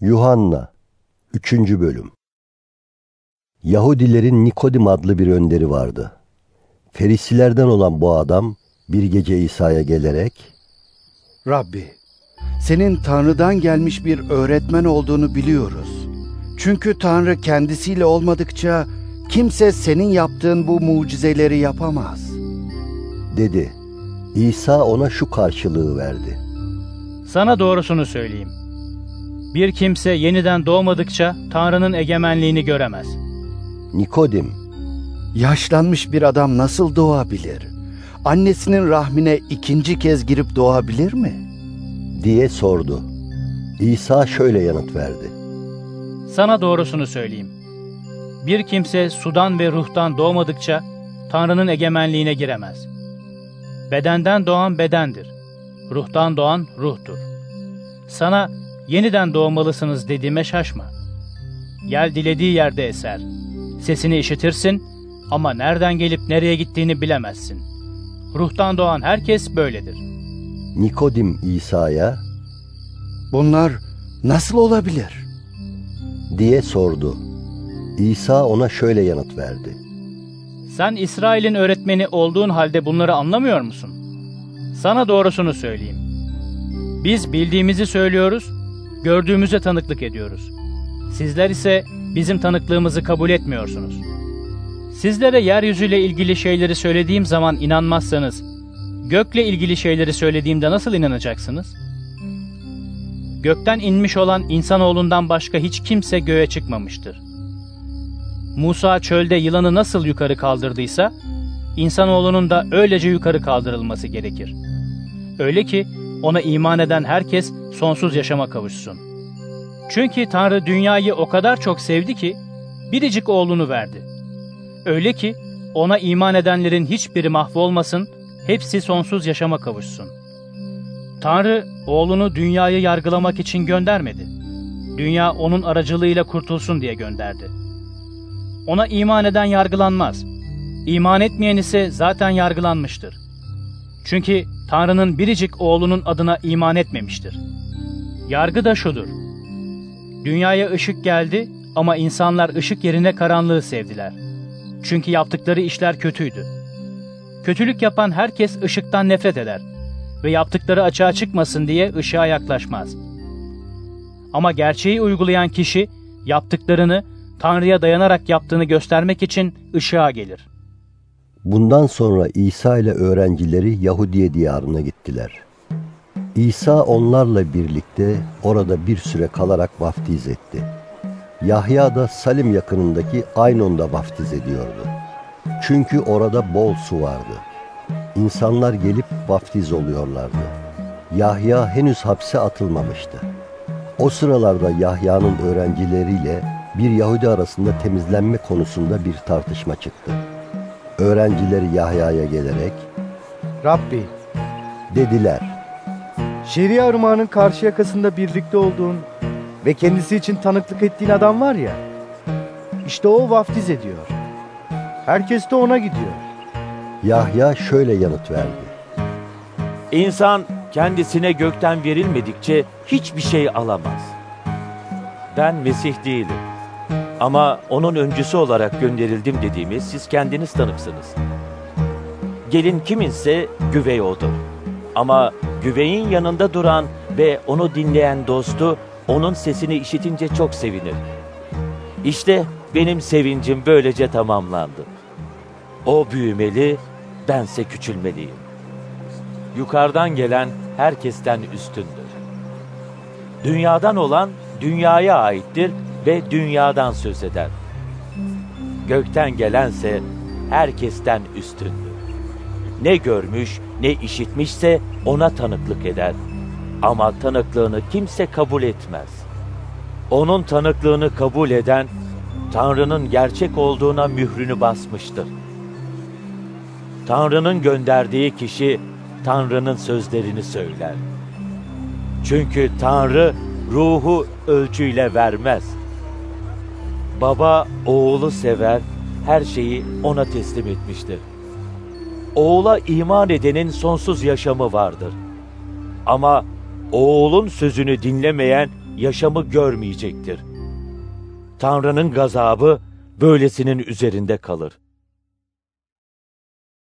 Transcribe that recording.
Yuhanna 3. Bölüm Yahudilerin Nikodim adlı bir önderi vardı. Ferisilerden olan bu adam bir gece İsa'ya gelerek Rabbi, senin Tanrı'dan gelmiş bir öğretmen olduğunu biliyoruz. Çünkü Tanrı kendisiyle olmadıkça kimse senin yaptığın bu mucizeleri yapamaz. dedi. İsa ona şu karşılığı verdi. Sana doğrusunu söyleyeyim. Bir kimse yeniden doğmadıkça Tanrı'nın egemenliğini göremez. Nikodim Yaşlanmış bir adam nasıl doğabilir? Annesinin rahmine ikinci kez girip doğabilir mi? diye sordu. İsa şöyle yanıt verdi. Sana doğrusunu söyleyeyim. Bir kimse sudan ve ruhtan doğmadıkça Tanrı'nın egemenliğine giremez. Bedenden doğan bedendir. Ruhtan doğan ruhtur. Sana yeniden doğmalısınız dediğime şaşma. Yel dilediği yerde eser. Sesini işitirsin ama nereden gelip nereye gittiğini bilemezsin. Ruhtan doğan herkes böyledir. Nikodim İsa'ya Bunlar nasıl olabilir? diye sordu. İsa ona şöyle yanıt verdi. Sen İsrail'in öğretmeni olduğun halde bunları anlamıyor musun? Sana doğrusunu söyleyeyim. Biz bildiğimizi söylüyoruz, gördüğümüze tanıklık ediyoruz. Sizler ise bizim tanıklığımızı kabul etmiyorsunuz. Sizlere yeryüzüyle ilgili şeyleri söylediğim zaman inanmazsanız, gökle ilgili şeyleri söylediğimde nasıl inanacaksınız? Gökten inmiş olan insanoğlundan başka hiç kimse göğe çıkmamıştır. Musa çölde yılanı nasıl yukarı kaldırdıysa, insanoğlunun da öylece yukarı kaldırılması gerekir. Öyle ki ona iman eden herkes sonsuz yaşama kavuşsun. Çünkü Tanrı dünyayı o kadar çok sevdi ki, biricik oğlunu verdi. Öyle ki ona iman edenlerin hiçbiri mahvolmasın, hepsi sonsuz yaşama kavuşsun. Tanrı oğlunu dünyayı yargılamak için göndermedi. Dünya onun aracılığıyla kurtulsun diye gönderdi. Ona iman eden yargılanmaz. İman etmeyen ise zaten yargılanmıştır. Çünkü Tanrı'nın biricik oğlunun adına iman etmemiştir. Yargı da şudur. Dünyaya ışık geldi ama insanlar ışık yerine karanlığı sevdiler. Çünkü yaptıkları işler kötüydü. Kötülük yapan herkes ışıktan nefret eder ve yaptıkları açığa çıkmasın diye ışığa yaklaşmaz. Ama gerçeği uygulayan kişi yaptıklarını Tanrı'ya dayanarak yaptığını göstermek için ışığa gelir. Bundan sonra İsa ile öğrencileri Yahudiye diyarına gittiler. İsa onlarla birlikte orada bir süre kalarak vaftiz etti. Yahya da Salim yakınındaki Aynon'da vaftiz ediyordu. Çünkü orada bol su vardı. İnsanlar gelip vaftiz oluyorlardı. Yahya henüz hapse atılmamıştı. O sıralarda Yahya'nın öğrencileriyle bir Yahudi arasında temizlenme konusunda bir tartışma çıktı. Öğrencileri Yahya'ya gelerek Rabbi, dediler. Şeria Irmağı'nın karşı yakasında birlikte olduğun ve kendisi için tanıklık ettiğin adam var ya, işte o vaftiz ediyor. Herkes de ona gidiyor. Yahya şöyle yanıt verdi. İnsan kendisine gökten verilmedikçe hiçbir şey alamaz. Ben Mesih değilim. Ama onun öncüsü olarak gönderildim dediğimi siz kendiniz tanıksınız. Gelin kiminse güvey odur. Ama güveyin yanında duran ve onu dinleyen dostu onun sesini işitince çok sevinir. İşte benim sevincim böylece tamamlandı. O büyümeli, bense küçülmeliyim. Yukarıdan gelen herkesten üstündür. Dünyadan olan dünyaya aittir ve dünyadan söz eder. Gökten gelense herkesten üstündür. Ne görmüş ne işitmişse ona tanıklık eder. Ama tanıklığını kimse kabul etmez. Onun tanıklığını kabul eden Tanrı'nın gerçek olduğuna mührünü basmıştır. Tanrı'nın gönderdiği kişi Tanrı'nın sözlerini söyler. Çünkü Tanrı ruhu ölçüyle vermez. Baba oğlu sever, her şeyi ona teslim etmiştir. Oğula iman edenin sonsuz yaşamı vardır. Ama oğulun sözünü dinlemeyen yaşamı görmeyecektir. Tanrı'nın gazabı böylesinin üzerinde kalır.